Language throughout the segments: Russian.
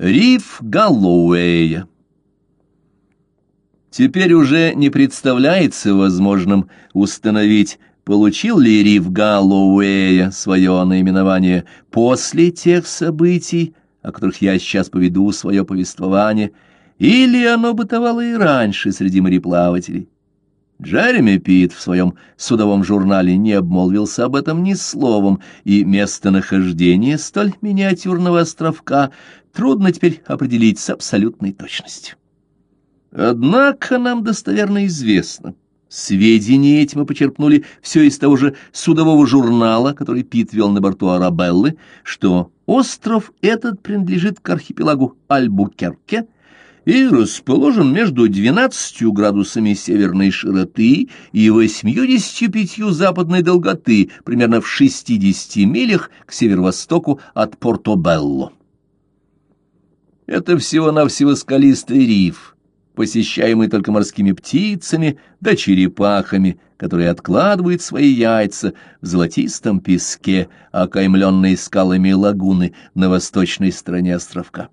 Риф Галлоуэя Теперь уже не представляется возможным установить, получил ли Риф Галлоуэя свое наименование после тех событий, о которых я сейчас поведу свое повествование, или оно бытовало и раньше среди мореплавателей. Джереми Пит в своем судовом журнале не обмолвился об этом ни словом, и местонахождение столь миниатюрного островка трудно теперь определить с абсолютной точностью. Однако нам достоверно известно, сведения эти мы почерпнули все из того же судового журнала, который Пит вел на борту Арабеллы, что остров этот принадлежит к архипелагу Альбукерке, и расположен между 12 градусами северной широты и 85 западной долготы, примерно в 60 милях к северо-востоку от Порто-Белло. Это всего-навсего скалистый риф, посещаемый только морскими птицами да черепахами, которые откладывают свои яйца в золотистом песке, окаймленные скалами лагуны на восточной стороне островка.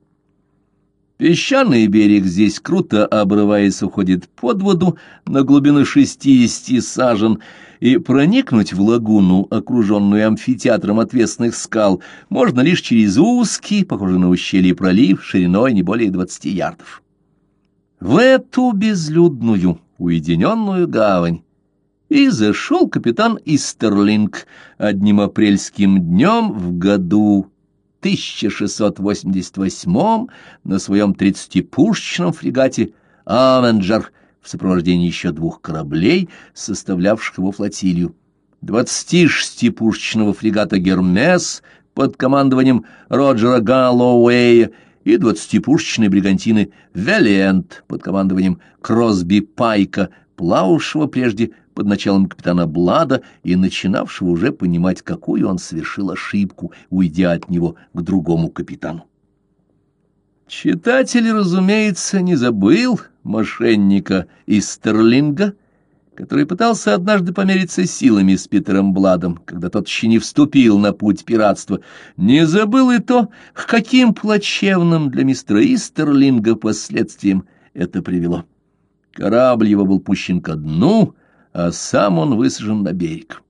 Песчаный берег здесь, круто обрываясь, уходит под воду на глубину шестидесяти сажен, и проникнуть в лагуну, окруженную амфитеатром отвесных скал, можно лишь через узкий, похожий на ущелье пролив, шириной не более двадцати ярдов. В эту безлюдную, уединенную гавань и зашел капитан Истерлинг одним апрельским днем в году 1688 на своем тридцатипушечном фрегате «Авенджер» в сопровождении еще двух кораблей, составлявших его флотилию. 26-пушечного фрегата «Гермес» под командованием Роджера Галлоуэя и 20-пушечной бригантины «Велиент» под командованием Кросби Пайка, плававшего прежде под началом капитана Блада и начинавшего уже понимать, какую он совершил ошибку, уйдя от него к другому капитану. Читатель, разумеется, не забыл мошенника из Стерлинга, который пытался однажды помериться силами с Питером Бладом, когда тот еще не вступил на путь пиратства, не забыл и то, к каким плачевным для мистера Истерлинга последствиям это привело. Корабль его был пущен ко дну, а сам он высажен на берег.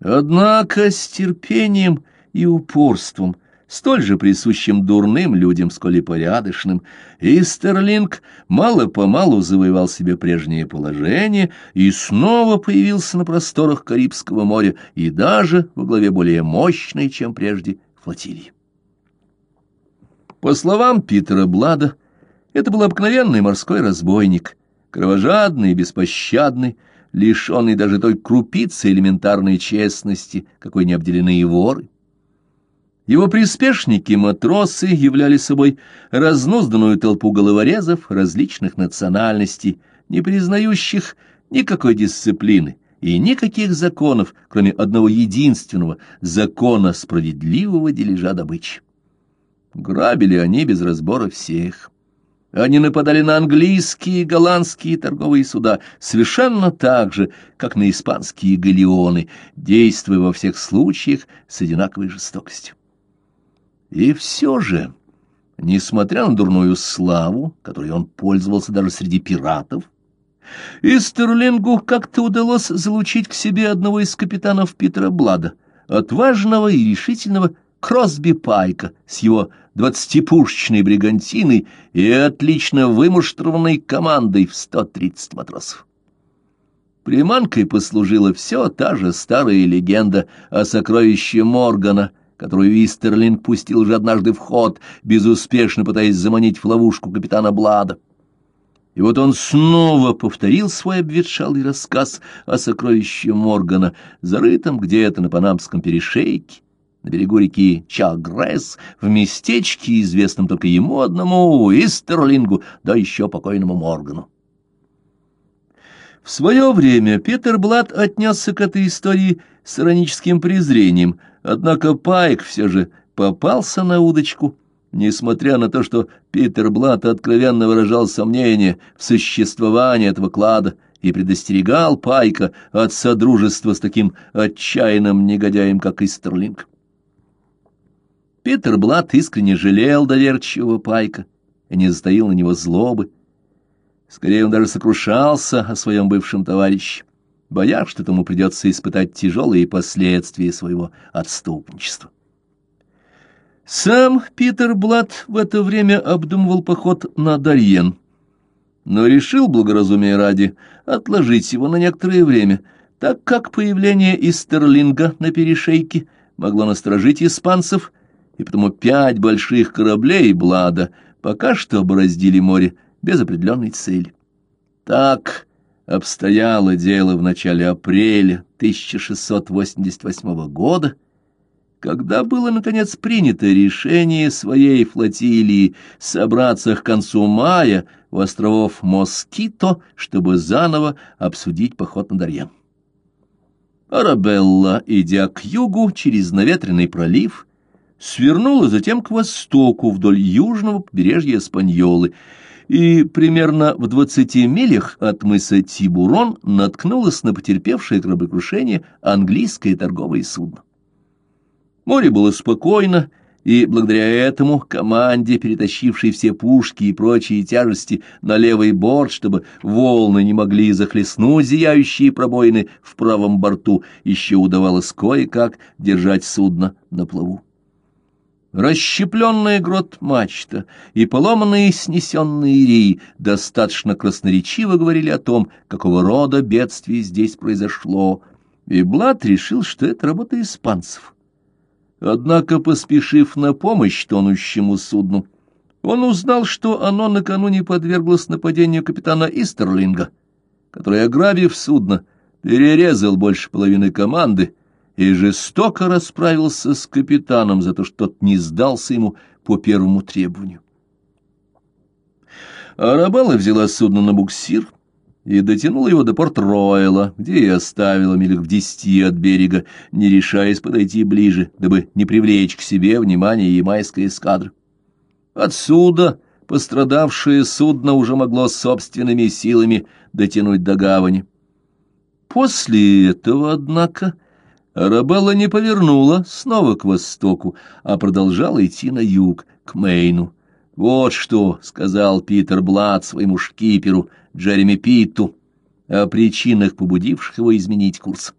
Однако с терпением и упорством, столь же присущим дурным людям, сколь и порядочным, Истерлинг мало-помалу завоевал себе прежнее положение и снова появился на просторах Карибского моря и даже во главе более мощной, чем прежде, флотилии. По словам Питера Блада, это был обыкновенный морской разбойник, кровожадный и беспощадный, лишенный даже той крупицы элементарной честности, какой не обделены и воры. Его приспешники-матросы являли собой разнузданную толпу головорезов различных национальностей, не признающих никакой дисциплины и никаких законов, кроме одного единственного закона справедливого дележа добычи. Грабили они без разбора всех. Они нападали на английские и голландские торговые суда совершенно так же, как на испанские галеоны, действуя во всех случаях с одинаковой жестокостью. И все же, несмотря на дурную славу, которой он пользовался даже среди пиратов, Истерлингу как-то удалось залучить к себе одного из капитанов Питера Блада, отважного и решительного Кросби Пайка с его двадцатипушечной бригантиной и отлично вымуштрованной командой в сто тридцать матросов. Приманкой послужила все та же старая легенда о сокровище Моргана, которую Истерлинг пустил же однажды в ход, безуспешно пытаясь заманить в ловушку капитана Блада. И вот он снова повторил свой обветшалый рассказ о сокровище Моргана, зарытом где-то на Панамском перешейке, на берегу реки Чагрес, в местечке, известном только ему одному, Истерлингу, да еще покойному Моргану. В свое время Питер Блад отнесся к этой истории с ироническим презрением, однако Пайк все же попался на удочку, несмотря на то, что Питер Блад откровенно выражал сомнение в существовании этого клада и предостерегал Пайка от содружества с таким отчаянным негодяем, как Истерлинг. Питер Блат искренне жалел доверчивого пайка и не затаил на него злобы. Скорее, он даже сокрушался о своем бывшем товарище, боясь, что тому придется испытать тяжелые последствия своего отступничества. Сам Питер Блат в это время обдумывал поход на Дарьен, но решил, благоразумие ради, отложить его на некоторое время, так как появление Истерлинга на перешейке могло насторожить испанцев, и потому пять больших кораблей Блада пока что обороздили море без определенной цели. Так обстояло дело в начале апреля 1688 года, когда было, наконец, принято решение своей флотилии собраться к концу мая у островов Москито, чтобы заново обсудить поход на Дарьян. Арабелла, идя к югу через наветренный пролив, свернула затем к востоку вдоль южного побережья Испаньолы и примерно в двадцати милях от мыса Тибурон наткнулась на потерпевшее кораблекрушение английское торговое судно. Море было спокойно, и благодаря этому команде, перетащившей все пушки и прочие тяжести на левый борт, чтобы волны не могли захлестнуть зияющие пробоины в правом борту, еще удавалось кое-как держать судно на плаву. Расщепленная грот мачта и поломанные снесенные реи достаточно красноречиво говорили о том, какого рода бедствие здесь произошло, и Блад решил, что это работа испанцев. Однако, поспешив на помощь тонущему судну, он узнал, что оно накануне подверглось нападению капитана Истерлинга, который, ограбив судно, перерезал больше половины команды и жестоко расправился с капитаном за то, что тот не сдался ему по первому требованию. Арабелла взяла судно на буксир, и дотянула его до Порт-Ройла, где и оставила милях в десяти от берега, не решаясь подойти ближе, дабы не привлечь к себе внимание ямайской эскадры. Отсюда пострадавшее судно уже могло собственными силами дотянуть до гавани. После этого, однако, Арабелла не повернула снова к востоку, а продолжала идти на юг, к Мейну. «Вот что», — сказал Питер Блад своему шкиперу, Джереми Питту, о причинах, побудивших его изменить курс.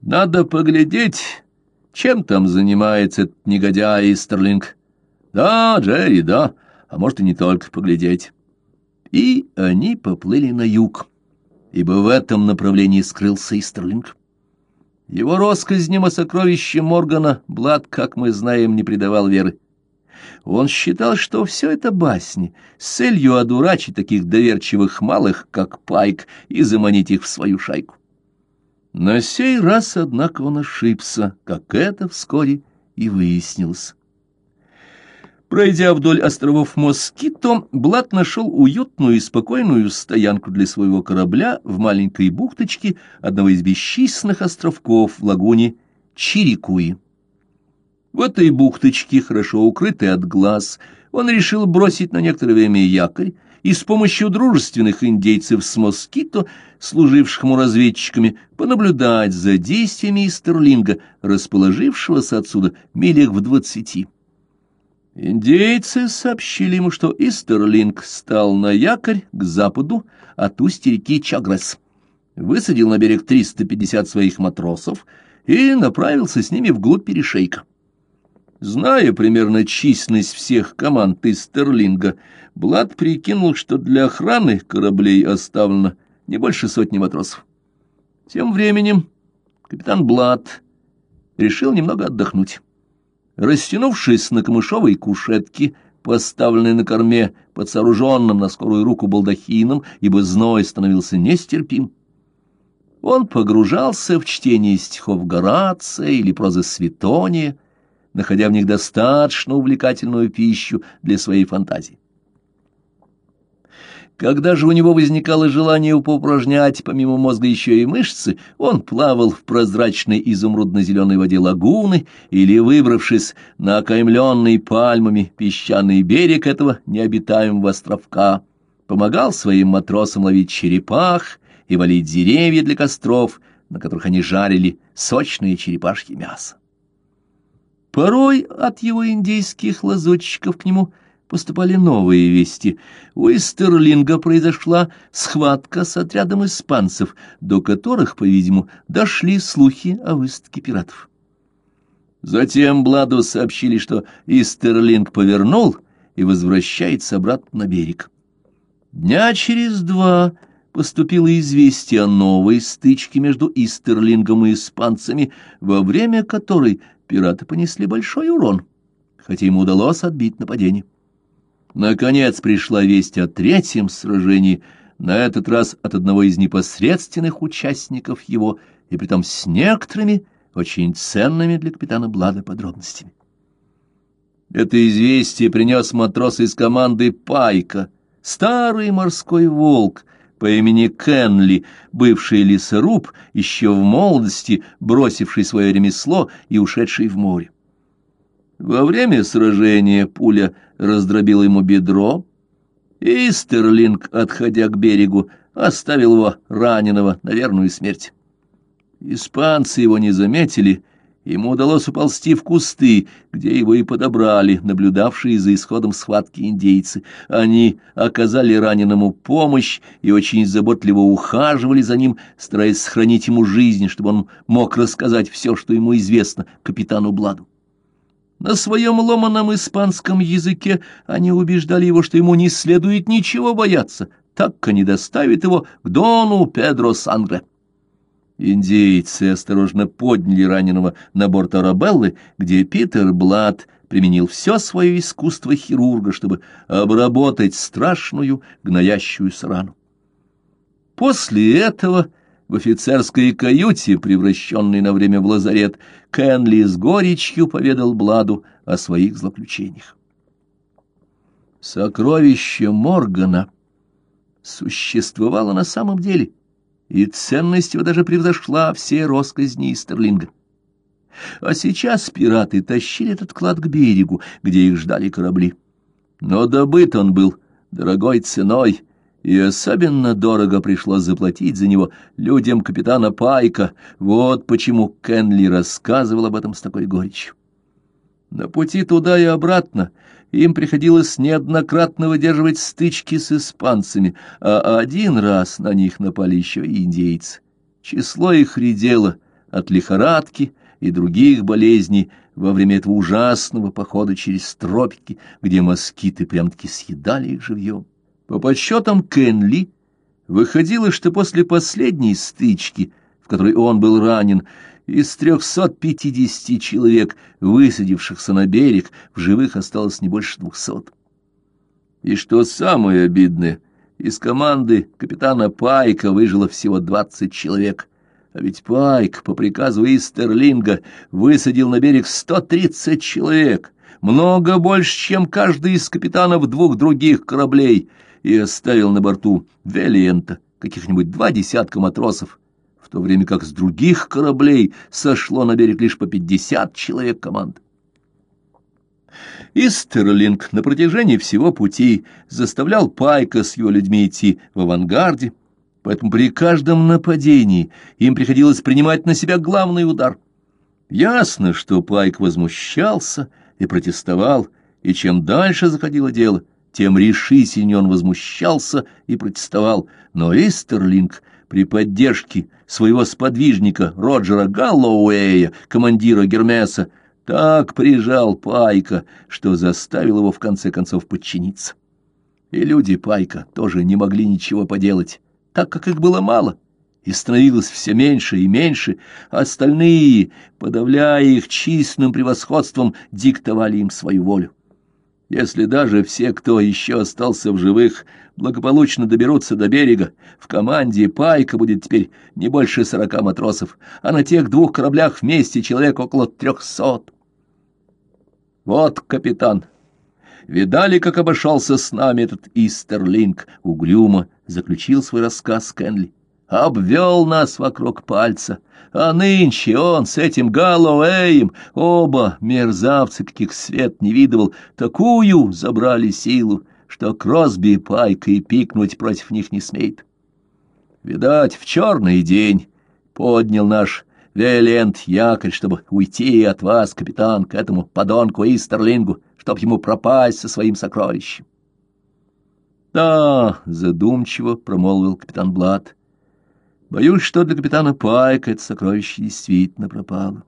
«Надо поглядеть, чем там занимается этот негодяй Истерлинг. Да, Джерри, да, а может и не только поглядеть». И они поплыли на юг, ибо в этом направлении скрылся Истерлинг. Его россказням о сокровище Моргана Блад, как мы знаем, не придавал веры. Он считал, что все это басни, с целью одурачить таких доверчивых малых, как Пайк, и заманить их в свою шайку. На сей раз, однако, он ошибся, как это вскоре и выяснилось. Пройдя вдоль островов Москито, Блат нашел уютную и спокойную стоянку для своего корабля в маленькой бухточке одного из бесчисленных островков в лагуне Чирикуи. В этой бухточке, хорошо укрытой от глаз, он решил бросить на некоторое время якорь и с помощью дружественных индейцев с москито, служивших ему разведчиками, понаблюдать за действиями Стерлинга, расположившегося отсюда милях в двадцати. Индейцы сообщили ему, что Истерлинг стал на якорь к западу от устья реки Чагрес, высадил на берег 350 своих матросов и направился с ними вглубь перешейка. Зная примерно численность всех команд из Стерлинга, Блад прикинул, что для охраны кораблей оставлено не больше сотни матросов. Тем временем капитан Блад решил немного отдохнуть. Растянувшись на камышовой кушетке, поставленной на корме под сооруженным на скорую руку балдахином, ибо зной становился нестерпим, он погружался в чтение стихов Горация или прозы Светония, находя в них достаточно увлекательную пищу для своей фантазии. Когда же у него возникало желание поупражнять помимо мозга еще и мышцы, он плавал в прозрачной изумрудно-зеленой воде лагуны или, выбравшись на окаймленный пальмами песчаный берег этого необитаемого островка, помогал своим матросам ловить черепах и валить деревья для костров, на которых они жарили сочное черепашье мясо. Порой от его индейских лазутчиков к нему поступали новые вести. У Истерлинга произошла схватка с отрядом испанцев, до которых, по-видимому, дошли слухи о выставке пиратов. Затем Бладу сообщили, что Истерлинг повернул и возвращается обратно на берег. Дня через два поступило известие о новой стычке между Истерлингом и испанцами, во время которой пираты понесли большой урон, хотя ему удалось отбить нападение. Наконец пришла весть о третьем сражении, на этот раз от одного из непосредственных участников его, и притом с некоторыми очень ценными для капитана Блада подробностями. Это известие принес матрос из команды «Пайка», старый морской волк по имени Кенли, бывший лесоруб, еще в молодости бросивший свое ремесло и ушедший в море. Во время сражения пуля раздробила ему бедро, и Стерлинг, отходя к берегу, оставил его раненого на верную смерть. Испанцы его не заметили, ему удалось уползти в кусты, где его и подобрали, наблюдавшие за исходом схватки индейцы. Они оказали раненому помощь и очень заботливо ухаживали за ним, стараясь сохранить ему жизнь, чтобы он мог рассказать все, что ему известно, капитану Бладу. На своем ломаном испанском языке они убеждали его, что ему не следует ничего бояться, так они доставят его к Дону Педро Сангре. Индейцы осторожно подняли раненого на борт Арабеллы, где Питер Блад применил все свое искусство хирурга, чтобы обработать страшную гноящуюся рану. После этого в офицерской каюте, превращенной на время в лазарет, Кенли с горечью поведал Бладу о своих злоключениях. Сокровище Моргана существовало на самом деле, и ценность его даже превзошла все росказни Стерлинга. А сейчас пираты тащили этот клад к берегу, где их ждали корабли. Но добыт он был дорогой ценой, и особенно дорого пришлось заплатить за него людям капитана Пайка. Вот почему Кенли рассказывал об этом с такой горечью. На пути туда и обратно им приходилось неоднократно выдерживать стычки с испанцами, а один раз на них напали еще и индейцы. Число их редело от лихорадки и других болезней во время этого ужасного похода через тропики, где москиты прям-таки съедали их живьем. По подсчетам Кенли, выходило, что после последней стычки, в которой он был ранен, из 350 человек, высадившихся на берег, в живых осталось не больше двухсот. И что самое обидное, из команды капитана Пайка выжило всего 20 человек, а ведь Пайк по приказу Истерлинга высадил на берег 130 человек, много больше, чем каждый из капитанов двух других кораблей — и оставил на борту Велиента каких-нибудь два десятка матросов, в то время как с других кораблей сошло на берег лишь по пятьдесят человек команд. Истерлинг на протяжении всего пути заставлял Пайка с его людьми идти в авангарде, поэтому при каждом нападении им приходилось принимать на себя главный удар. Ясно, что Пайк возмущался и протестовал, и чем дальше заходило дело — тем решительнее он возмущался и протестовал, но Эстерлинг при поддержке своего сподвижника Роджера Галлоуэя, командира Гермеса, так прижал Пайка, что заставил его в конце концов подчиниться. И люди Пайка тоже не могли ничего поделать, так как их было мало, и становилось все меньше и меньше, а остальные, подавляя их численным превосходством, диктовали им свою волю. Если даже все, кто еще остался в живых, благополучно доберутся до берега, в команде Пайка будет теперь не больше сорока матросов, а на тех двух кораблях вместе человек около трехсот. Вот, капитан, видали, как обошелся с нами этот Истерлинг? Угрюмо заключил свой рассказ Кенли обвел нас вокруг пальца, а нынче он с этим Галлоуэем, оба мерзавцы, каких свет не видывал, такую забрали силу, что Кросби, Пайка и пикнуть против них не смеет. Видать, в черный день поднял наш Велент якорь, чтобы уйти от вас, капитан, к этому подонку Истерлингу, чтоб ему пропасть со своим сокровищем. Да, задумчиво промолвил капитан Блад. Боюсь, что для капитана Пайка это сокровище действительно пропало.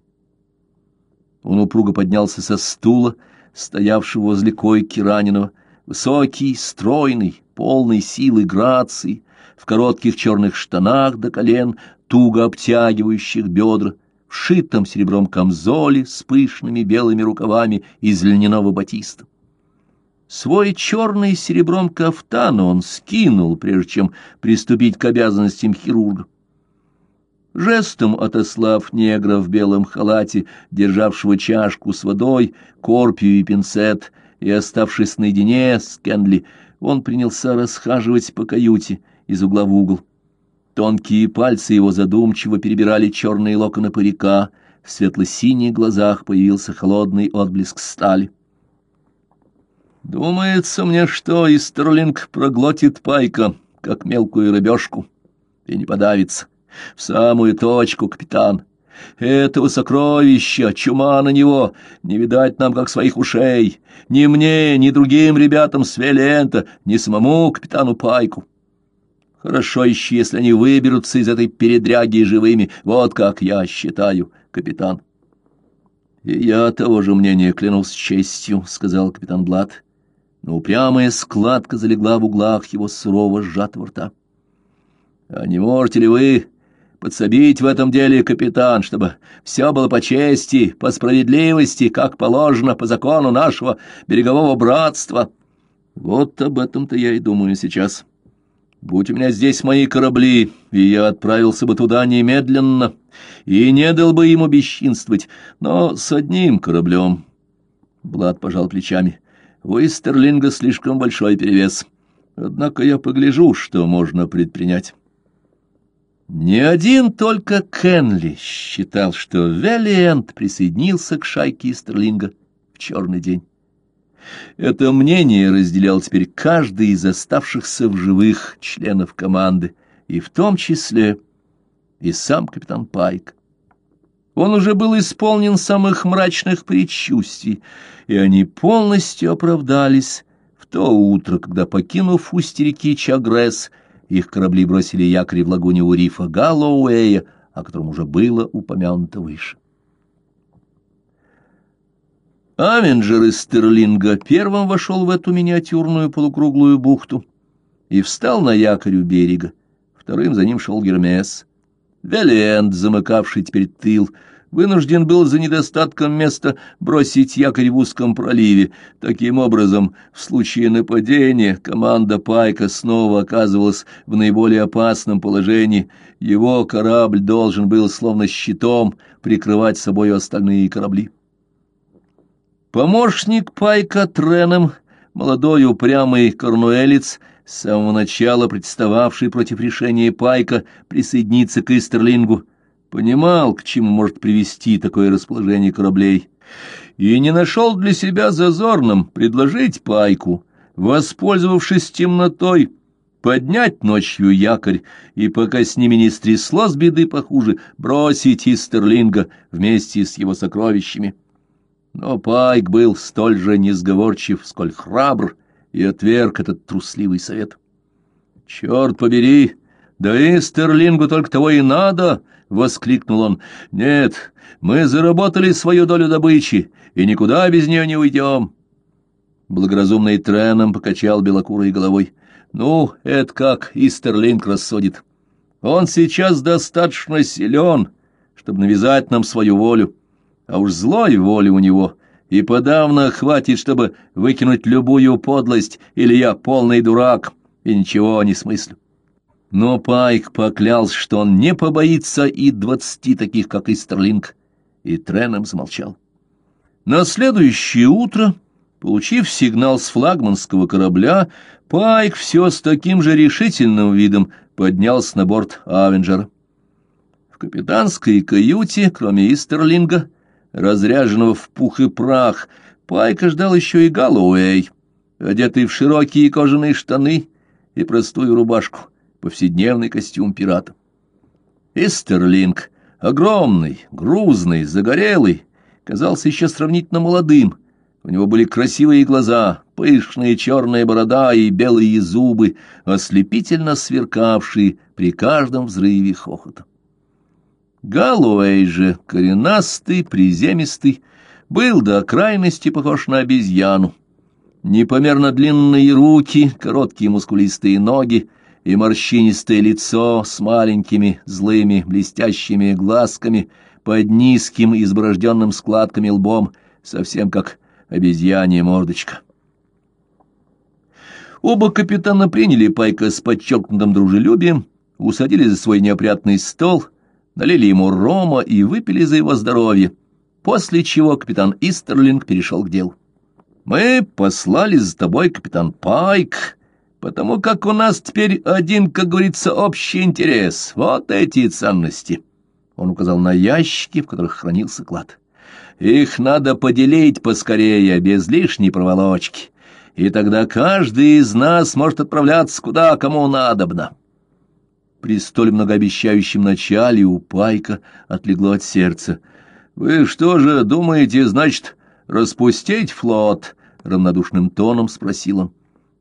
Он упруго поднялся со стула, стоявшего возле койки раненого, высокий, стройный, полный силы грации, в коротких черных штанах до колен, туго обтягивающих бедра, в шитом серебром камзоле с пышными белыми рукавами из льняного батиста. Свой черный серебром кафтан он скинул, прежде чем приступить к обязанностям хирурга. Жестом отослав негра в белом халате, державшего чашку с водой, корпию и пинцет, и оставшись наедине с Кенли, он принялся расхаживать по каюте из угла в угол. Тонкие пальцы его задумчиво перебирали черные локоны парика, в светло-синих глазах появился холодный отблеск стали. Думается мне, что Истерлинг проглотит пайка, как мелкую рыбешку, и не подавится. В самую точку, капитан. Этого сокровища, чума на него, не видать нам, как своих ушей. Ни мне, ни другим ребятам с Велента, ни самому капитану Пайку. Хорошо еще, если они выберутся из этой передряги живыми. Вот как я считаю, капитан. — И я того же мнения клянусь честью, — сказал капитан Блад но упрямая складка залегла в углах его сурово сжатого рта. — А не можете ли вы подсобить в этом деле, капитан, чтобы все было по чести, по справедливости, как положено по закону нашего берегового братства? Вот об этом-то я и думаю сейчас. Будь у меня здесь мои корабли, и я отправился бы туда немедленно, и не дал бы ему бесчинствовать, но с одним кораблем. Блад пожал плечами. У Истерлинга слишком большой перевес. Однако я погляжу, что можно предпринять. Не один только Кенли считал, что Велиент присоединился к шайке Истерлинга в черный день. Это мнение разделял теперь каждый из оставшихся в живых членов команды, и в том числе и сам капитан Пайк. Он уже был исполнен самых мрачных предчувствий, и они полностью оправдались в то утро, когда, покинув устье реки Чагрес, их корабли бросили якорь в лагуне у рифа Галлоуэя, о котором уже было упомянуто выше. Авенджер из Стерлинга первым вошел в эту миниатюрную полукруглую бухту и встал на якорь у берега. Вторым за ним шел Гермес. Велиэнд, замыкавший теперь тыл, вынужден был за недостатком места бросить якорь в узком проливе. Таким образом, в случае нападения команда Пайка снова оказывалась в наиболее опасном положении. Его корабль должен был, словно щитом, прикрывать собой остальные корабли. Помощник Пайка Треном, молодой упрямый корнуэлец, с самого начала протестовавший против решения Пайка присоединиться к Истерлингу, понимал, к чему может привести такое расположение кораблей, и не нашел для себя зазорным предложить пайку, воспользовавшись темнотой, поднять ночью якорь и, пока с ними не стряслось беды похуже, бросить из Стерлинга вместе с его сокровищами. Но Пайк был столь же несговорчив, сколь храбр, и отверг этот трусливый совет. «Черт побери! Да и Стерлингу только того и надо!» — воскликнул он. «Нет, мы заработали свою долю добычи, и никуда без нее не уйдем». Благоразумный Треном покачал белокурой головой. «Ну, это как Истерлинг рассудит. Он сейчас достаточно силен, чтобы навязать нам свою волю, а уж злой воли у него и подавно хватит, чтобы выкинуть любую подлость, или я полный дурак и ничего не смыслю». Но Пайк поклялся, что он не побоится и двадцати таких, как Истерлинг, и Треном замолчал. На следующее утро, получив сигнал с флагманского корабля, Пайк все с таким же решительным видом поднялся на борт Авенджера. В капитанской каюте, кроме Истерлинга, разряженного в пух и прах, Пайка ждал еще и Галлоуэй, одетый в широкие кожаные штаны и простую рубашку повседневный костюм пирата. Эстерлинг Огромный, грузный, загорелый, казался еще сравнительно молодым. У него были красивые глаза, пышная черная борода и белые зубы, ослепительно сверкавшие при каждом взрыве хохота. Галуэй же, коренастый, приземистый, был до крайности похож на обезьяну. Непомерно длинные руки, короткие мускулистые ноги и морщинистое лицо с маленькими злыми блестящими глазками под низким изборожденным складками лбом, совсем как обезьянья мордочка. Оба капитана приняли Пайка с подчеркнутым дружелюбием, усадили за свой неопрятный стол, налили ему рома и выпили за его здоровье, после чего капитан Истерлинг перешел к делу. «Мы послали за тобой, капитан Пайк, потому как у нас теперь один, как говорится, общий интерес. Вот эти ценности». Он указал на ящики, в которых хранился клад. «Их надо поделить поскорее, без лишней проволочки, и тогда каждый из нас может отправляться куда кому надобно». При столь многообещающем начале у Пайка отлегло от сердца. «Вы что же думаете, значит, распустить флот?» — равнодушным тоном спросил он.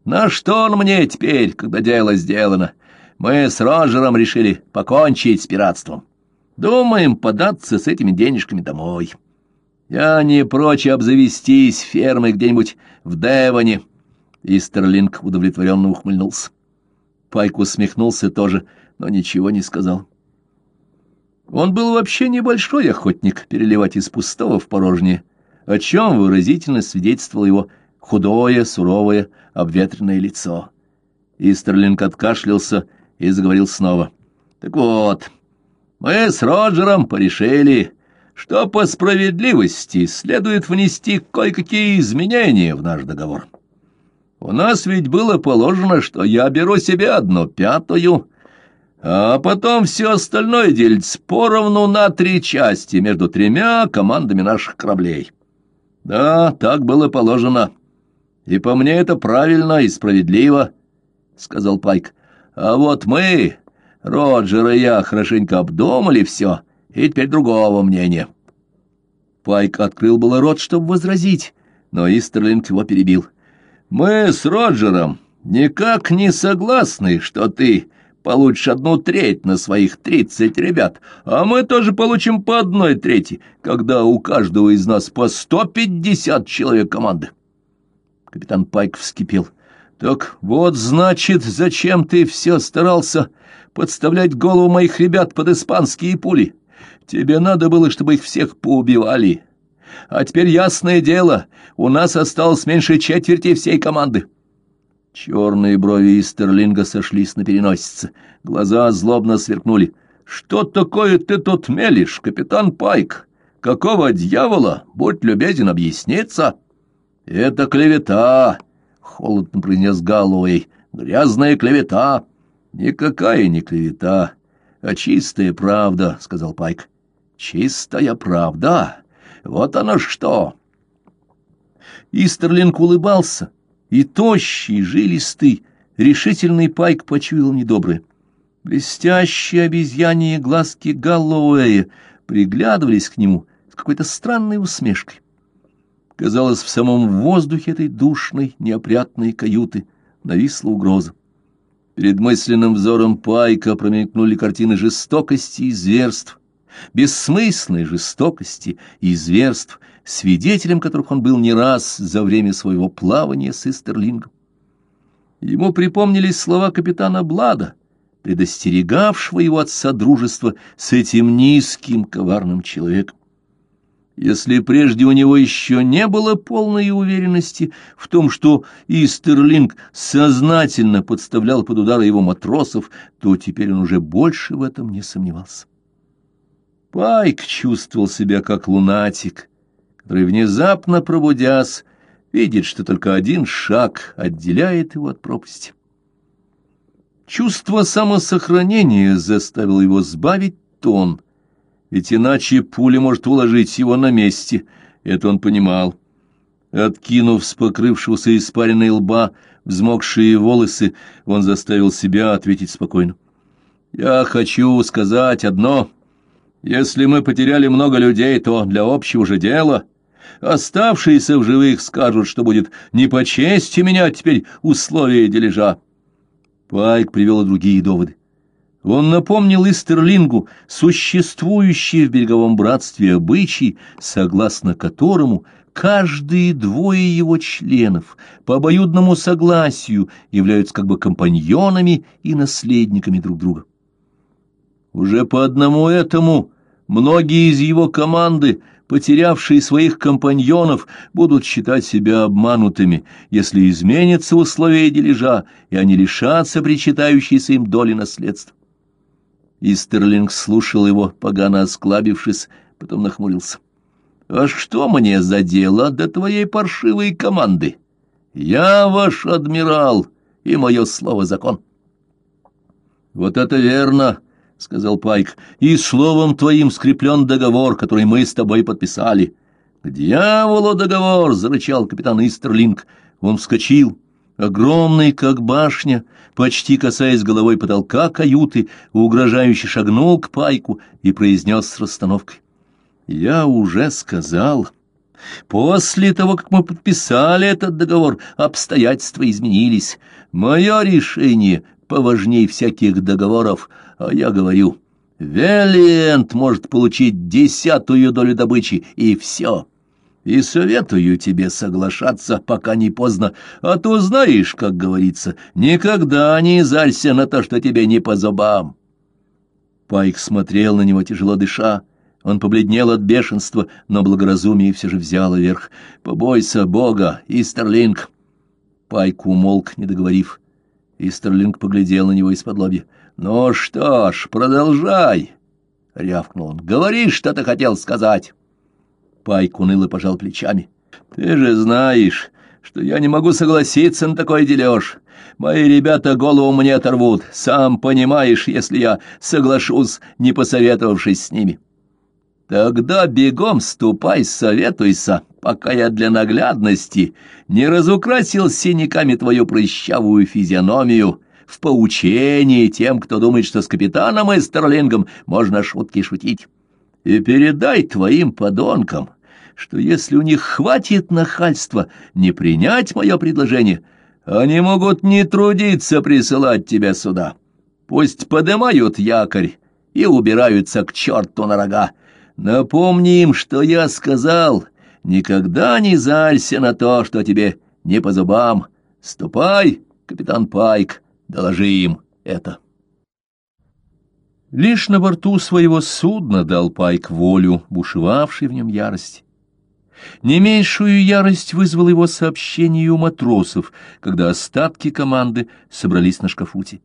«На что он мне теперь, когда дело сделано? Мы с Роджером решили покончить с пиратством. Думаем податься с этими денежками домой. Я не прочь обзавестись фермой где-нибудь в Девоне». Истерлинг удовлетворенно ухмыльнулся. Пайк усмехнулся тоже, но ничего не сказал. Он был вообще небольшой охотник переливать из пустого в порожнее, о чем выразительно свидетельствовало его худое, суровое, обветренное лицо. Истерлинг откашлялся и заговорил снова. «Так вот, мы с Роджером порешили, что по справедливости следует внести кое-какие изменения в наш договор. У нас ведь было положено, что я беру себе одну пятую, а потом все остальное делится поровну на три части между тремя командами наших кораблей. Да, так было положено. И по мне это правильно и справедливо, — сказал Пайк. А вот мы, Роджер и я, хорошенько обдумали все, и теперь другого мнения. Пайк открыл было рот, чтобы возразить, но Истерлинг его перебил. Мы с Роджером никак не согласны, что ты получишь одну треть на своих тридцать ребят, а мы тоже получим по одной трети, когда у каждого из нас по сто пятьдесят человек команды. Капитан Пайк вскипел. «Так вот, значит, зачем ты все старался подставлять голову моих ребят под испанские пули? Тебе надо было, чтобы их всех поубивали. А теперь ясное дело, у нас осталось меньше четверти всей команды». Черные брови Истерлинга сошлись на переносице, глаза злобно сверкнули. «Что такое ты тут мелешь, капитан Пайк? Какого дьявола? Будь любезен объясниться!» «Это клевета!» — холодно произнес Галлоуэй. «Грязная клевета!» «Никакая не клевета, а чистая правда», — сказал Пайк. «Чистая правда? Вот оно что!» Истерлинг улыбался, и тощий, жилистый, решительный пайк почуял недоброе. Блестящие обезьяньи глазки Галлоуэя приглядывались к нему с какой-то странной усмешкой. Казалось, в самом воздухе этой душной, неопрятной каюты нависла угроза. Перед мысленным взором Пайка промелькнули картины жестокости и зверств, бессмысленной жестокости и зверств, свидетелем которых он был не раз за время своего плавания с Истерлингом. Ему припомнились слова капитана Блада, предостерегавшего его от содружества с этим низким коварным человеком. Если прежде у него еще не было полной уверенности в том, что Истерлинг сознательно подставлял под удары его матросов, то теперь он уже больше в этом не сомневался. Пайк чувствовал себя как лунатик, который, внезапно пробудясь, видит, что только один шаг отделяет его от пропасти. Чувство самосохранения заставило его сбавить тон, ведь иначе пуля может уложить его на месте, это он понимал. Откинув с покрывшегося испаренной лба взмокшие волосы, он заставил себя ответить спокойно. «Я хочу сказать одно. Если мы потеряли много людей, то для общего же дела. Оставшиеся в живых скажут, что будет не по чести менять теперь условия дележа. Пайк привел другие доводы. Он напомнил Истерлингу существующие в береговом братстве обычаи, согласно которому каждые двое его членов по обоюдному согласию являются как бы компаньонами и наследниками друг друга. Уже по одному этому многие из его команды, потерявшие своих компаньонов, будут считать себя обманутыми, если изменятся условия дележа, и они лишатся причитающейся им доли наследства. Истерлинг слушал его, погано осклабившись, потом нахмурился. «А что мне за дело до твоей паршивой команды? Я ваш адмирал, и мое слово закон». «Вот это верно!» — сказал Пайк, — и словом твоим скреплен договор, который мы с тобой подписали. — К дьяволу договор! — зарычал капитан Истерлинг. Он вскочил, огромный, как башня, почти касаясь головой потолка каюты, угрожающе шагнул к Пайку и произнес с расстановкой. — Я уже сказал... После того, как мы подписали этот договор, обстоятельства изменились. Мое решение поважнее всяких договоров, а я говорю, Велиент может получить десятую долю добычи, и все. И советую тебе соглашаться, пока не поздно, а то знаешь, как говорится, никогда не изалься на то, что тебе не по зубам. Пайк смотрел на него, тяжело дыша. Он побледнел от бешенства, но благоразумие все же взяло верх. «Побойся Бога, Истерлинг!» Пайк умолк, не договорив. Истерлинг поглядел на него из-под лобья. «Ну что ж, продолжай!» — рявкнул он. «Говори, что ты хотел сказать!» Пайк уныло пожал плечами. «Ты же знаешь, что я не могу согласиться на такой дележ. Мои ребята голову мне оторвут, сам понимаешь, если я соглашусь, не посоветовавшись с ними». Тогда бегом ступай, советуйся, пока я для наглядности не разукрасил синяками твою прыщавую физиономию в поучении тем, кто думает, что с капитаном и Старлингом можно шутки шутить. И передай твоим подонкам, что если у них хватит нахальства не принять мое предложение, они могут не трудиться присылать тебя сюда. Пусть подымают якорь и убираются к черту на рога, Напомни им, что я сказал, никогда не залься на то, что тебе не по зубам. Ступай, капитан Пайк, доложи им это. Лишь на борту своего судна дал Пайк волю, бушевавшей в нем ярости. Не меньшую ярость вызвало его сообщение у матросов, когда остатки команды собрались на шкафуте.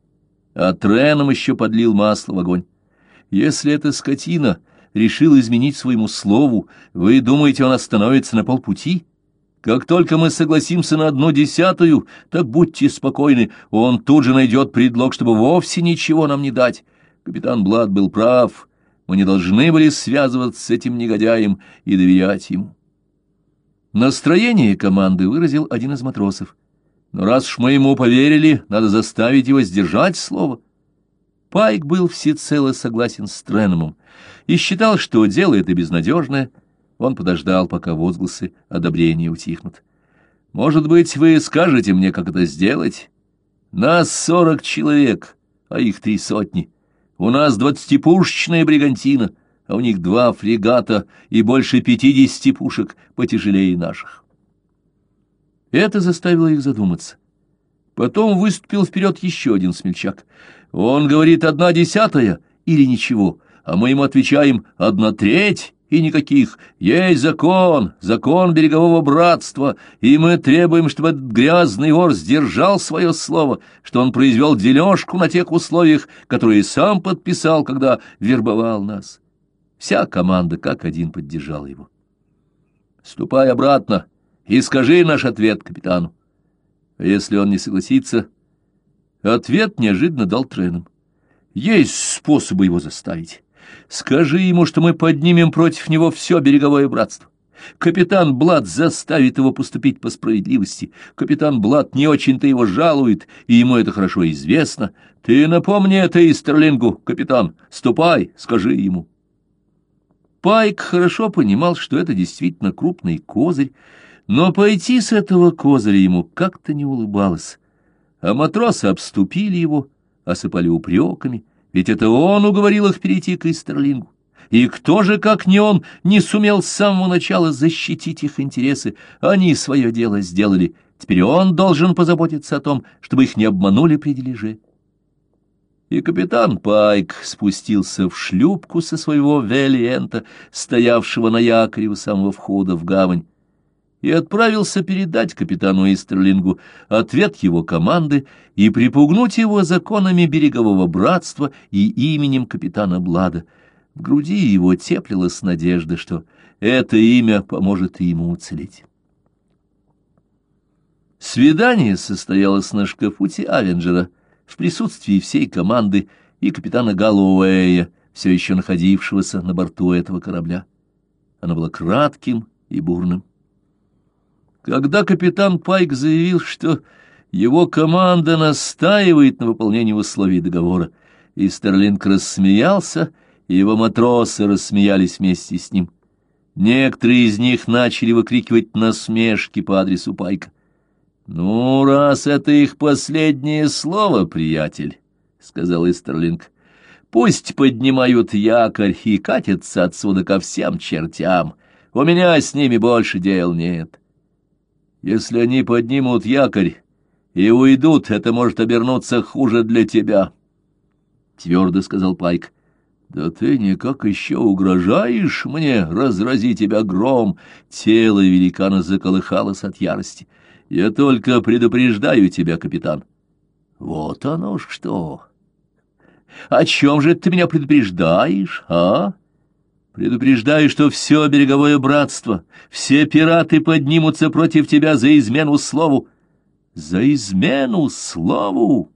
А Треном еще подлил масло в огонь. Если эта скотина решил изменить своему слову, вы думаете, он остановится на полпути? Как только мы согласимся на одну десятую, так будьте спокойны, он тут же найдет предлог, чтобы вовсе ничего нам не дать. Капитан Блад был прав, мы не должны были связываться с этим негодяем и доверять ему. Настроение команды выразил один из матросов. Но раз уж мы ему поверили, надо заставить его сдержать слово. Пайк был всецело согласен с Треномом и считал, что дело это безнадежное. Он подождал, пока возгласы одобрения утихнут. «Может быть, вы скажете мне, как это сделать? Нас сорок человек, а их три сотни. У нас двадцатипушечная бригантина, а у них два фрегата и больше пятидесяти пушек потяжелее наших». Это заставило их задуматься. Потом выступил вперед еще один смельчак. Он говорит одна десятая или ничего, а мы ему отвечаем одна треть и никаких. Есть закон, закон берегового братства, и мы требуем, чтобы этот грязный вор сдержал свое слово, что он произвел дележку на тех условиях, которые сам подписал, когда вербовал нас. Вся команда как один поддержала его. Ступай обратно и скажи наш ответ капитану. Если он не согласится, Ответ неожиданно дал Тренам. Есть способы его заставить. Скажи ему, что мы поднимем против него все береговое братство. Капитан Блад заставит его поступить по справедливости. Капитан Блад не очень-то его жалует, и ему это хорошо известно. Ты напомни это Истерлингу, капитан. Ступай, скажи ему. Пайк хорошо понимал, что это действительно крупный козырь, но пойти с этого козыря ему как-то не улыбалось. А матросы обступили его, осыпали упреками, ведь это он уговорил их перейти к Истерлингу. И кто же, как не он, не сумел с самого начала защитить их интересы? Они свое дело сделали. Теперь он должен позаботиться о том, чтобы их не обманули при дележе. И капитан Пайк спустился в шлюпку со своего велиента, стоявшего на якоре у самого входа в гавань и отправился передать капитану Истерлингу ответ его команды и припугнуть его законами берегового братства и именем капитана Блада. В груди его теплилась надежда, что это имя поможет ему уцелеть. Свидание состоялось на шкафуте Авенджера в присутствии всей команды и капитана Галлоуэя, все еще находившегося на борту этого корабля. Оно было кратким и бурным. Когда капитан Пайк заявил, что его команда настаивает на выполнении условий договора, и Стерлинг рассмеялся, и его матросы рассмеялись вместе с ним. Некоторые из них начали выкрикивать насмешки по адресу Пайка. «Ну, раз это их последнее слово, приятель», — сказал Истерлинг, — «пусть поднимают якорь и катятся отсюда ко всем чертям. У меня с ними больше дел нет». Если они поднимут якорь и уйдут, это может обернуться хуже для тебя, — твердо сказал Пайк. — Да ты никак еще угрожаешь мне, разрази тебя гром! Тело великана заколыхалось от ярости. Я только предупреждаю тебя, капитан. — Вот оно что! О чем же ты меня предупреждаешь, а? Предупреждаю, что все береговое братство, все пираты поднимутся против тебя за измену слову. За измену слову!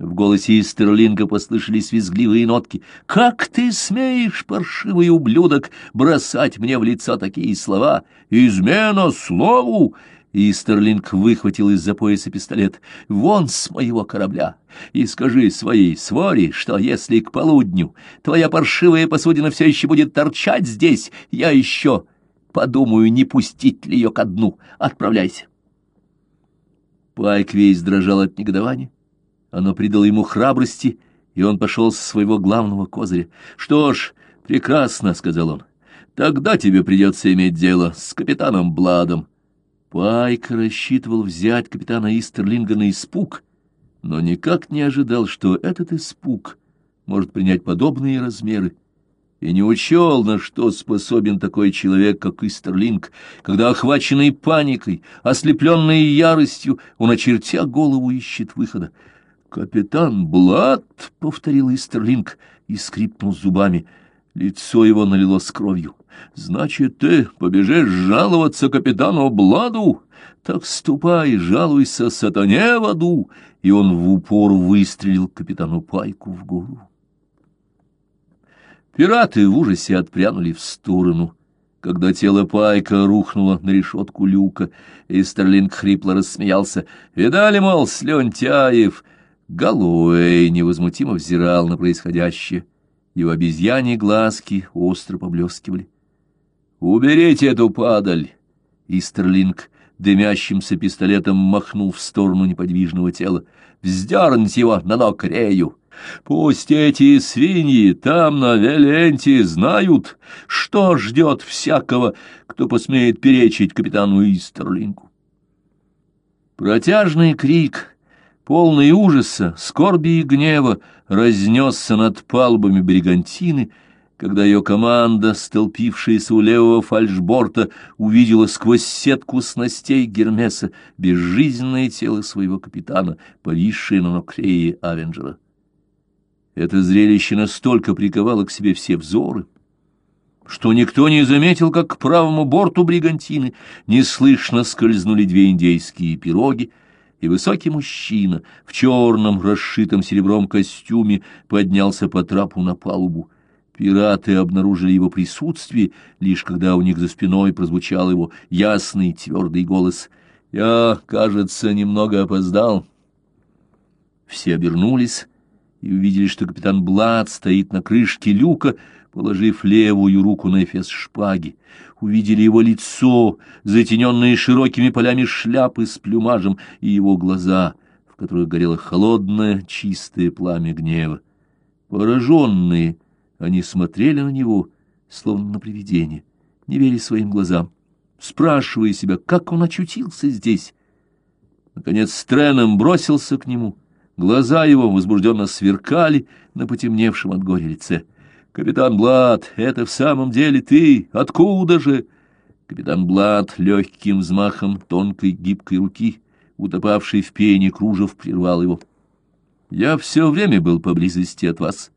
В голосе Истерлинга послышались визгливые нотки. «Как ты смеешь, паршивый ублюдок, бросать мне в лицо такие слова? Измена слову! Истерлинг выхватил из-за пояса пистолет. «Вон с моего корабля! И скажи своей своре, что если к полудню твоя паршивая посудина все еще будет торчать здесь, я еще подумаю, не пустить ли ее ко дну. Отправляйся!» Пайк весь дрожал от негодования. Оно придало ему храбрости, и он пошел со своего главного козыря. «Что ж, прекрасно», — сказал он, — «тогда тебе придется иметь дело с капитаном Бладом». Пайк рассчитывал взять капитана Истерлинга на испуг, но никак не ожидал, что этот испуг может принять подобные размеры, и не учел, на что способен такой человек, как Истерлинг, когда, охваченный паникой, ослепленный яростью, он, очертя голову, ищет выхода. «Капитан Блад!» — повторил Истерлинг и скрипнул зубами. Лицо его налилось кровью. Значит, ты побежишь жаловаться капитану Бладу? Так ступай, жалуйся сатане в аду!» И он в упор выстрелил капитану Пайку в голову. Пираты в ужасе отпрянули в сторону. Когда тело Пайка рухнуло на решетку люка, и Стерлинг хрипло рассмеялся. «Видали, мол, слюнтяев!» Галуэй невозмутимо взирал на происходящее. Его обезьяне глазки остро поблескивали. «Уберите эту падаль!» Истерлинг дымящимся пистолетом махнул в сторону неподвижного тела. «Вздерните его на ног рею! Пусть эти свиньи там на Веленте знают, что ждет всякого, кто посмеет перечить капитану Истерлингу!» Протяжный крик, полный ужаса, скорби и гнева, разнесся над палубами бригантины, когда ее команда, столпившаяся у левого фальшборта, увидела сквозь сетку снастей Гермеса безжизненное тело своего капитана, повисшее на нокрее Авенджера. Это зрелище настолько приковало к себе все взоры, что никто не заметил, как к правому борту бригантины неслышно скользнули две индейские пироги, и высокий мужчина в черном расшитом серебром костюме поднялся по трапу на палубу. Пираты обнаружили его присутствие, лишь когда у них за спиной прозвучал его ясный твердый голос. «Я, кажется, немного опоздал». Все обернулись и увидели, что капитан Блад стоит на крышке люка, положив левую руку на эфес шпаги. Увидели его лицо, затененное широкими полями шляпы с плюмажем, и его глаза, в которых горело холодное, чистое пламя гнева. Пораженные, они смотрели на него, словно на привидение, не веря своим глазам, спрашивая себя, как он очутился здесь. Наконец Стрэном бросился к нему. Глаза его возбужденно сверкали на потемневшем от горя лице. «Капитан Блад, это в самом деле ты? Откуда же?» Капитан Блад легким взмахом тонкой гибкой руки, утопавший в пене кружев, прервал его. «Я все время был поблизости от вас,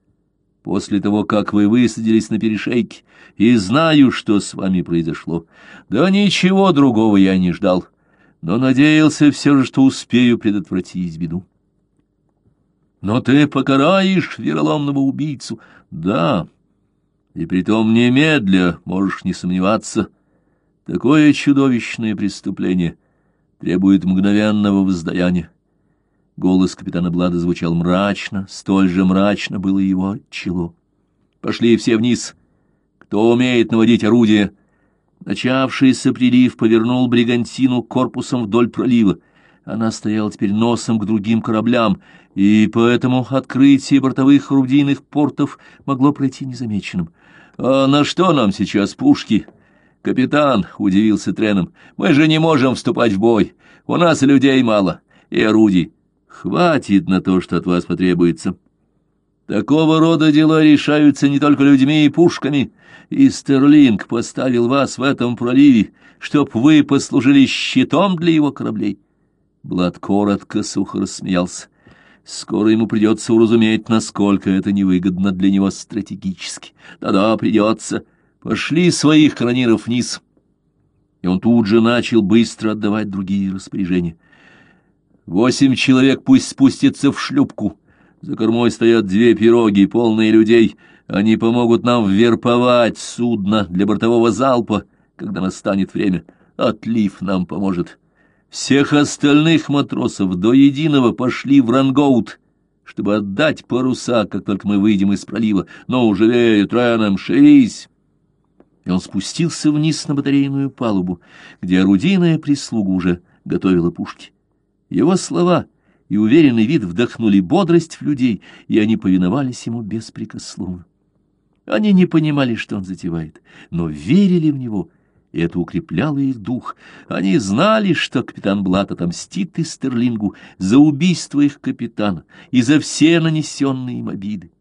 после того, как вы высадились на перешейке, и знаю, что с вами произошло. Да ничего другого я не ждал, но надеялся все же, что успею предотвратить беду». Но ты покараешь вероломного убийцу. Да, и притом немедля, можешь не сомневаться. Такое чудовищное преступление требует мгновенного воздаяния. Голос капитана Блада звучал мрачно, столь же мрачно было его чело. «Пошли все вниз. Кто умеет наводить орудие?» Начавшийся прилив повернул бригантину корпусом вдоль пролива. Она стояла теперь носом к другим кораблям, и поэтому открытие бортовых орудийных портов могло пройти незамеченным. «А на что нам сейчас пушки?» «Капитан», — удивился Треном, — «мы же не можем вступать в бой. У нас людей мало, и орудий. Хватит на то, что от вас потребуется». Такого рода дела решаются не только людьми и пушками, и Стерлинг поставил вас в этом проливе, чтоб вы послужили щитом для его кораблей. Блад коротко, сухо рассмеялся. Скоро ему придется уразуметь, насколько это невыгодно для него стратегически. Да-да, придется. Пошли своих канониров вниз. И он тут же начал быстро отдавать другие распоряжения. Восемь человек пусть спустятся в шлюпку. За кормой стоят две пироги, полные людей. Они помогут нам вверповать судно для бортового залпа, когда настанет время. Отлив нам поможет. Всех остальных матросов до единого пошли в рангоут, чтобы отдать паруса, как только мы выйдем из пролива. Но уже живее, Треном, шевелись!» И он спустился вниз на батарейную палубу, где орудийная прислуга уже готовила пушки. Его слова и уверенный вид вдохнули бодрость в людей, и они повиновались ему беспрекословно. Они не понимали, что он затевает, но верили в него — и это укрепляло их дух. Они знали, что капитан Блат отомстит Истерлингу за убийство их капитана и за все нанесенные им обиды.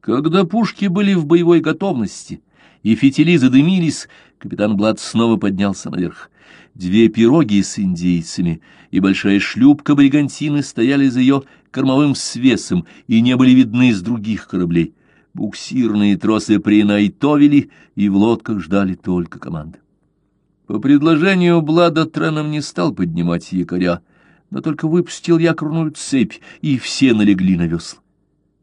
Когда пушки были в боевой готовности и фитили задымились, капитан Блат снова поднялся наверх. Две пироги с индейцами и большая шлюпка бригантины стояли за ее кормовым свесом и не были видны с других кораблей. Буксирные тросы принайтовили, и в лодках ждали только команды. По предложению Блада Треном не стал поднимать якоря, но только выпустил якорную цепь, и все налегли на весла.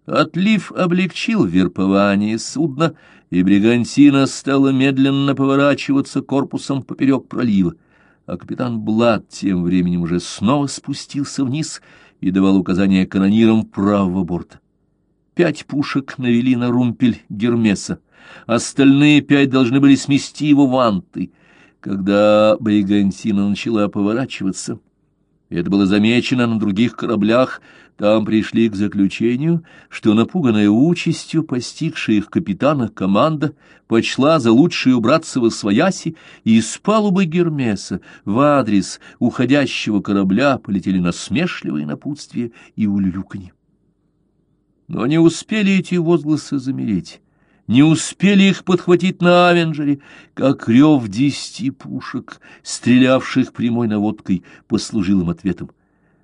Отлив облегчил верпование судна, и бригантина стала медленно поворачиваться корпусом поперек пролива, а капитан Блад тем временем уже снова спустился вниз и давал указания канонирам правого борта. Пять пушек навели на румпель Гермеса, остальные пять должны были смести его ванты — когда Бригантина начала поворачиваться, и это было замечено на других кораблях, там пришли к заключению, что напуганная участью, постигшая их капитана, команда почла за лучшее убраться во свояси, и из палубы Гермеса в адрес уходящего корабля полетели насмешливые напутствия и улюлюканье. Но не успели эти возгласы замереть не успели их подхватить на Авенджере, как рев десяти пушек, стрелявших прямой наводкой, послужил им ответом.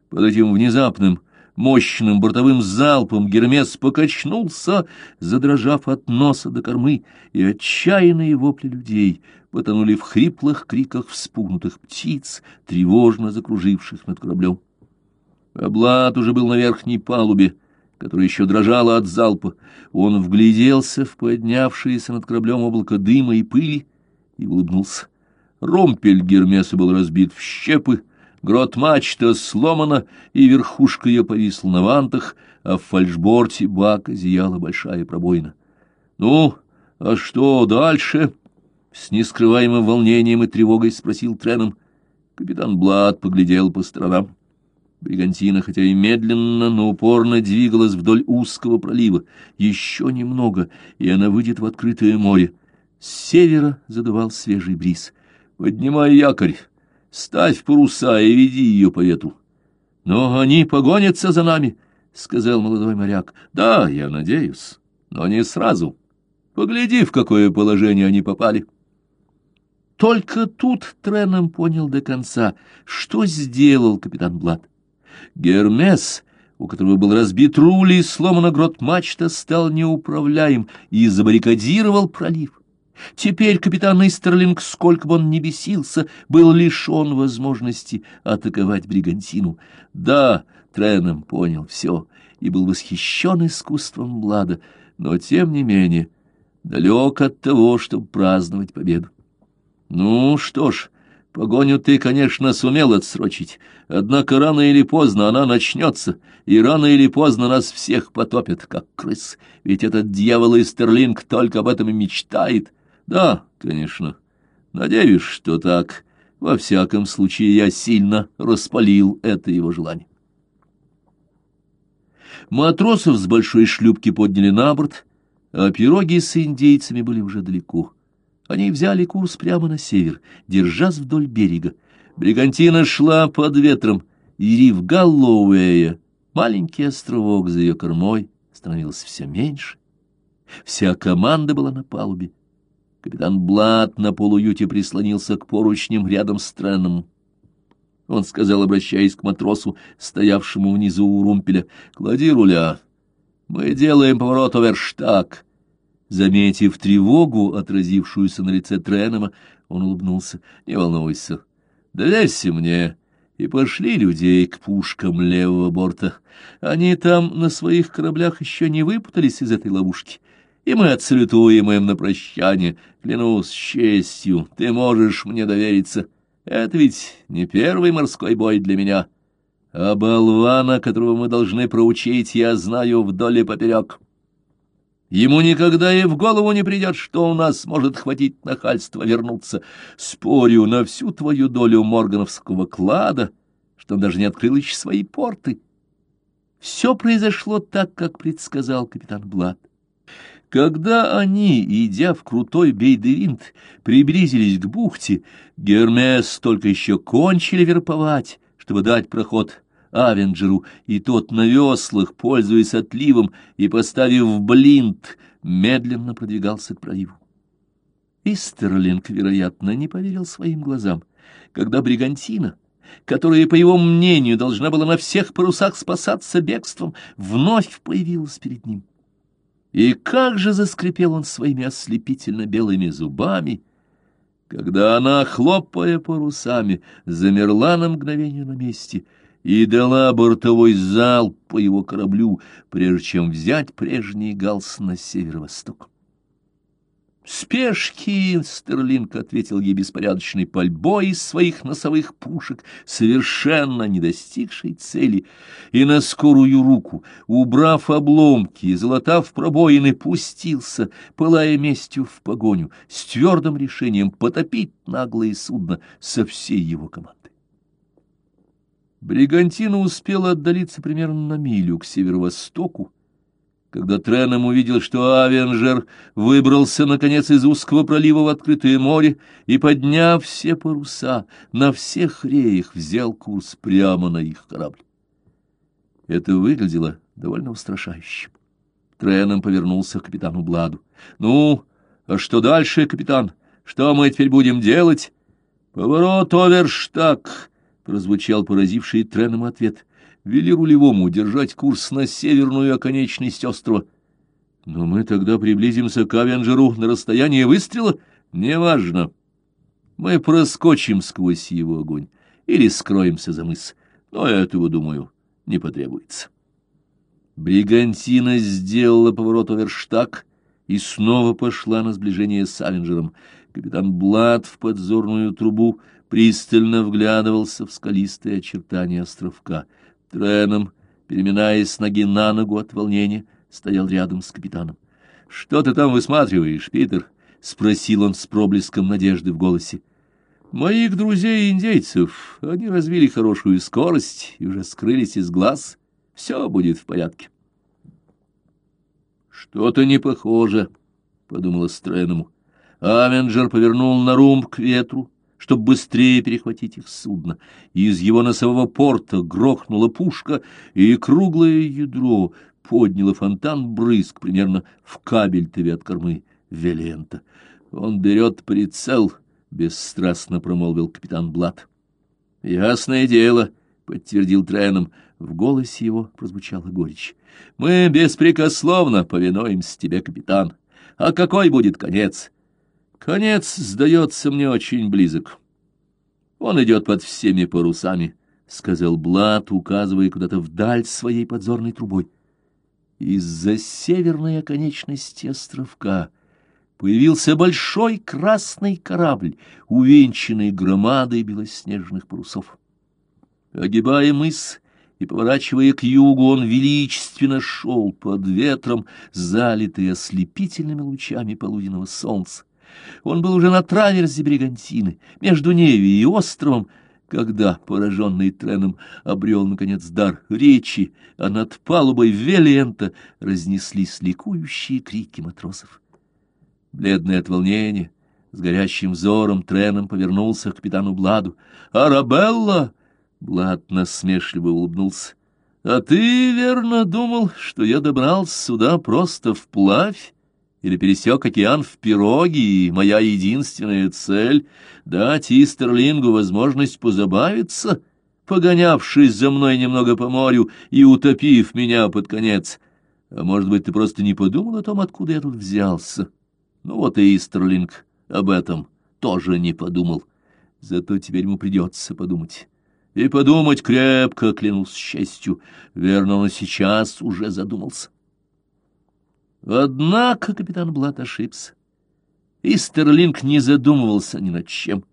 Под этим внезапным, мощным бортовым залпом Гермес покачнулся, задрожав от носа до кормы, и отчаянные вопли людей потонули в хриплых криках вспугнутых птиц, тревожно закруживших над кораблем. Облад уже был на верхней палубе, которая еще дрожала от залпа. Он вгляделся в поднявшееся над кораблем облако дыма и пыли и улыбнулся. Ромпель Гермеса был разбит в щепы, Грот-мачта сломана, и верхушка ее повисла на вантах, а в фальшборте бака зияла большая пробоина. — Ну, а что дальше? — с нескрываемым волнением и тревогой спросил Треном. Капитан Блад поглядел по сторонам. Бригантина, хотя и медленно, но упорно двигалась вдоль узкого пролива. Еще немного, и она выйдет в открытое море. С севера задувал свежий бриз. «Поднимай якорь, ставь паруса и веди ее по ветру». «Но они погонятся за нами», — сказал молодой моряк. «Да, я надеюсь, но не сразу. Погляди, в какое положение они попали». Только тут Треном понял до конца, что сделал капитан Блад. Гермес, у которого был разбит руль и сломана грот мачта, стал неуправляем и забаррикадировал пролив. Теперь капитан Истерлинг, сколько бы он ни бесился, был лишен возможности атаковать бригантину. Да, Треном понял все и был восхищен искусством Блада, но, тем не менее, далек от того, чтобы праздновать победу. Ну что ж, Погоню ты, конечно, сумел отсрочить, однако рано или поздно она начнется, и рано или поздно нас всех потопят, как крыс, ведь этот дьявол из Стерлинг только об этом и мечтает. Да, конечно, надеюсь, что так. Во всяком случае, я сильно распалил это его желание. Матросов с большой шлюпки подняли на борт, а пироги с индейцами были уже далеко. Они взяли курс прямо на север, держась вдоль берега. Бригантина шла под ветром, и риф Галлоуэя, маленький островок за ее кормой, становился все меньше. Вся команда была на палубе. Капитан Блад на полуюте прислонился к поручням рядом с Треном. Он сказал, обращаясь к матросу, стоявшему внизу у румпеля, «Клади руля. Мы делаем поворот оверштаг». Заметив тревогу, отразившуюся на лице Тренема, он улыбнулся. — Не волнуйся, доверься мне и пошли людей к пушкам левого борта. Они там на своих кораблях еще не выпутались из этой ловушки, и мы отсалютуем им на прощание. Клянусь честью, ты можешь мне довериться. Это ведь не первый морской бой для меня, а болвана, которого мы должны проучить, я знаю вдоль и поперек. — Ему никогда и в голову не придет, что у нас может хватить нахальства вернуться. Спорю на всю твою долю моргановского клада, что он даже не открыл еще свои порты. Все произошло так, как предсказал капитан Блад. Когда они, идя в крутой бейдевинт, приблизились к бухте, Гермес только еще кончили верповать, чтобы дать проход Авенджеру, и тот на веслах, пользуясь отливом и поставив блинт, медленно продвигался к проливу. Истерлинг, вероятно, не поверил своим глазам, когда бригантина, которая, по его мнению, должна была на всех парусах спасаться бегством, вновь появилась перед ним. И как же заскрипел он своими ослепительно белыми зубами, когда она, хлопая парусами, замерла на мгновение на месте — и дала бортовой залп по его кораблю, прежде чем взять прежний галс на северо-восток. «Спешки!» — Стерлинг ответил ей беспорядочной пальбой из своих носовых пушек, совершенно не достигшей цели, и на скорую руку, убрав обломки и залатав пробоины, пустился, пылая местью в погоню, с твердым решением потопить наглое судно со всей его командой. Бригантина успела отдалиться примерно на милю к северо-востоку, когда Треном увидел, что Авенжер выбрался, наконец, из узкого пролива в открытое море и, подняв все паруса, на всех реях взял курс прямо на их корабль. Это выглядело довольно устрашающе. Треном повернулся к капитану Бладу. — Ну, а что дальше, капитан? Что мы теперь будем делать? — Поворот оверштаг! Прозвучал поразивший Треном ответ. «Вели рулевому держать курс на северную оконечность острова». «Но мы тогда приблизимся к Авенджеру на расстояние выстрела?» «Неважно. Мы проскочим сквозь его огонь или скроемся за мыс, но этого, думаю, не потребуется». Бригантина сделала поворот оверштаг и снова пошла на сближение с Авенджером. Капитан Блад в подзорную трубу пристально вглядывался в скалистые очертания островка. Треном, переминаясь с ноги на ногу от волнения, стоял рядом с капитаном. — Что ты там высматриваешь, Питер? — спросил он с проблеском надежды в голосе. — Моих друзей-индейцев, они развили хорошую скорость и уже скрылись из глаз. Все будет в порядке. — Что-то не похоже, — подумала Стрэному. Авенджер повернул на румб к ветру, чтобы быстрее перехватить их судно. Из его носового порта грохнула пушка, и круглое ядро подняло фонтан брызг примерно в кабель-тове от кормы Велента. «Он берет прицел», — бесстрастно промолвил капитан Блад. «Ясное дело», — подтвердил Треном. В голосе его прозвучала горечь. «Мы беспрекословно повинуемся тебе, капитан. А какой будет конец?» Конец, сдается мне, очень близок. Он идет под всеми парусами, — сказал Блад, указывая куда-то вдаль своей подзорной трубой. Из-за северной оконечности островка появился большой красный корабль, увенчанный громадой белоснежных парусов. Огибая мыс и поворачивая к югу, он величественно шел под ветром, залитый ослепительными лучами полуденного солнца. Он был уже на траверзе Бригантины, между Неви и островом, когда, пораженный треном, обрел, наконец, дар речи, а над палубой Велиента разнеслись ликующие крики матросов. Бледный от волнения, с горящим взором треном повернулся к капитану Бладу. «Арабелла!» — Блад насмешливо улыбнулся. «А ты, верно, думал, что я добрался сюда просто вплавь?» Или пересек океан в пироге, и моя единственная цель — дать Истерлингу возможность позабавиться, погонявшись за мной немного по морю и утопив меня под конец. А может быть, ты просто не подумал о том, откуда я тут взялся? Ну вот и Истерлинг об этом тоже не подумал. Зато теперь ему придется подумать. И подумать крепко, клянусь честью. Верно, он сейчас уже задумался. Однако капитан Блат ошибся. И Стерлинг не задумывался ни над чем.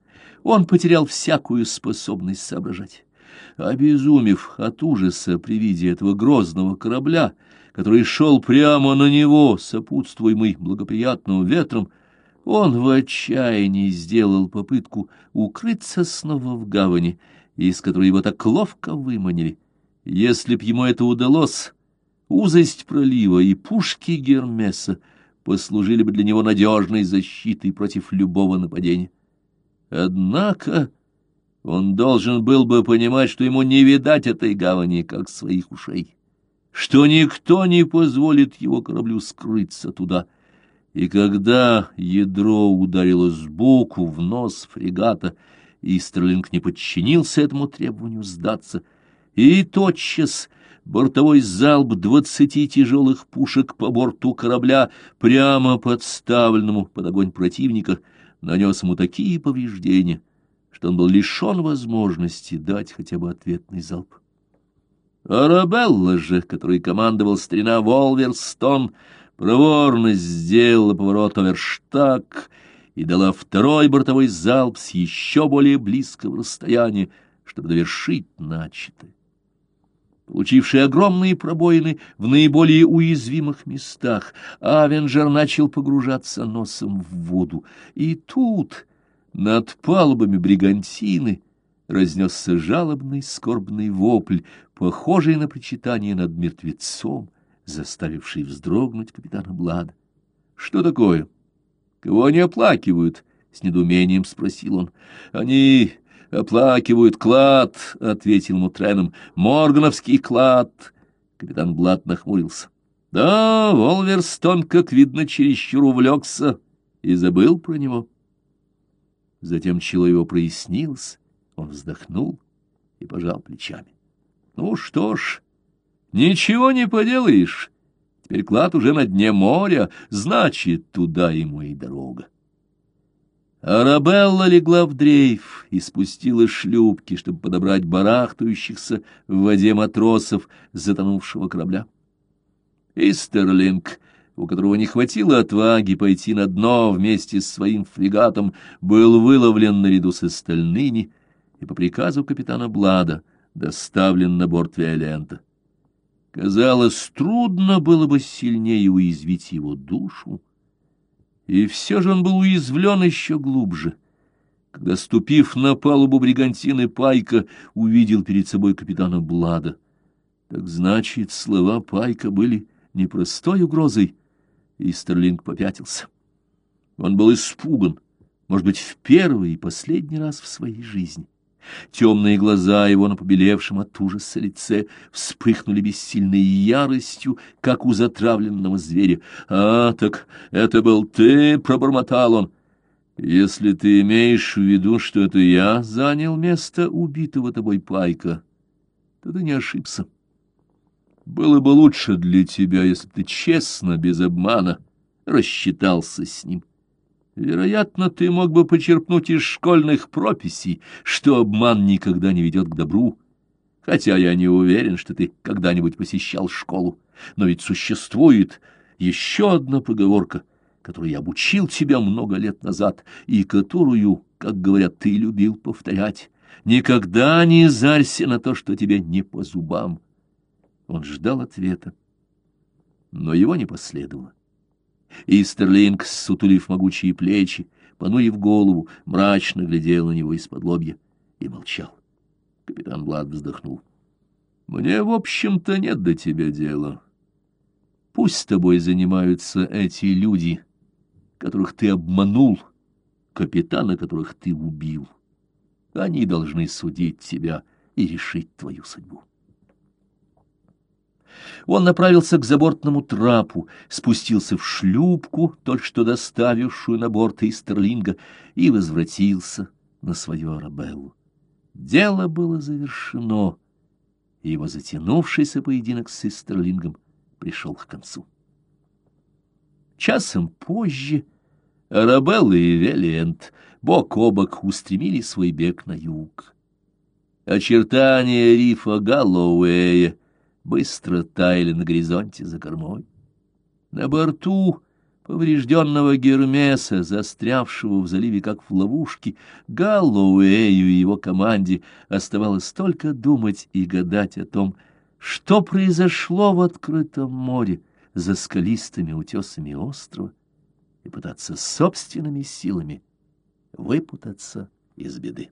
Он потерял всякую способность соображать. Обезумев от ужаса при виде этого грозного корабля, который шел прямо на него, сопутствуемый благоприятным ветром, он в отчаянии сделал попытку укрыться снова в гавани, из которой его так ловко выманили. Если б ему это удалось, Узость пролива и пушки Гермеса послужили бы для него надежной защитой против любого нападения. Однако он должен был бы понимать, что ему не видать этой гавани, как своих ушей, что никто не позволит его кораблю скрыться туда. И когда ядро ударило сбоку в нос фрегата, Истерлинг не подчинился этому требованию сдаться, и тотчас бортовой залп двадцати тяжелых пушек по борту корабля, прямо подставленному под огонь противника, нанес ему такие повреждения, что он был лишен возможности дать хотя бы ответный залп. Арабелла же, который командовал старина Волверстон, проворно сделала поворот оверштаг и дала второй бортовой залп с еще более близкого расстояния, чтобы довершить начатое получивший огромные пробоины в наиболее уязвимых местах, Авенджер начал погружаться носом в воду. И тут над палубами бригантины разнесся жалобный скорбный вопль, похожий на причитание над мертвецом, заставивший вздрогнуть капитана Блада. — Что такое? Кого они оплакивают? — с недоумением спросил он. — Они оплакивают клад, — ответил Мутреном. — Моргановский клад. Капитан Блат нахмурился. — Да, Волверстон, как видно, чересчур увлекся и забыл про него. Затем чело его прояснилось, он вздохнул и пожал плечами. — Ну что ж, ничего не поделаешь. Теперь клад уже на дне моря, значит, туда ему и дорога. Арабелла легла в дрейф и спустила шлюпки, чтобы подобрать барахтающихся в воде матросов затонувшего корабля. Истерлинг у которого не хватило отваги пойти на дно вместе с своим фрегатом, был выловлен наряду с остальными и по приказу капитана Блада доставлен на борт Виолента. Казалось, трудно было бы сильнее уязвить его душу, и все же он был уязвлен еще глубже, когда, ступив на палубу бригантины Пайка, увидел перед собой капитана Блада. Так значит, слова Пайка были не простой угрозой, и Стерлинг попятился. Он был испуган, может быть, в первый и последний раз в своей жизни. Темные глаза его на побелевшем от ужаса лице вспыхнули бессильной яростью, как у затравленного зверя. «А, так это был ты!» — пробормотал он. «Если ты имеешь в виду, что это я занял место убитого тобой пайка, то ты не ошибся. Было бы лучше для тебя, если ты честно, без обмана, рассчитался с ним». Вероятно, ты мог бы почерпнуть из школьных прописей, что обман никогда не ведет к добру, хотя я не уверен, что ты когда-нибудь посещал школу. Но ведь существует еще одна поговорка, которую я обучил тебя много лет назад, и которую, как говорят, ты любил повторять. Никогда не зарься на то, что тебе не по зубам. Он ждал ответа, но его не последовало. Истерлинг, сутулив могучие плечи, понурив голову, мрачно глядел на него из-под лобья и молчал. Капитан Блад вздохнул. — Мне, в общем-то, нет до тебя дела. Пусть с тобой занимаются эти люди, которых ты обманул, капитана, которых ты убил. Они должны судить тебя и решить твою судьбу. Он направился к забортному трапу, спустился в шлюпку, только что доставившую на борт Истерлинга, и возвратился на свою Арабеллу. Дело было завершено, и его затянувшийся поединок с Истерлингом пришел к концу. Часом позже Арабелла и Велиент бок о бок устремили свой бег на юг. Очертания рифа Галлоуэя быстро таяли на горизонте за кормой. На борту поврежденного Гермеса, застрявшего в заливе как в ловушке, Галлоуэю и его команде оставалось только думать и гадать о том, что произошло в открытом море за скалистыми утесами острова, и пытаться собственными силами выпутаться из беды.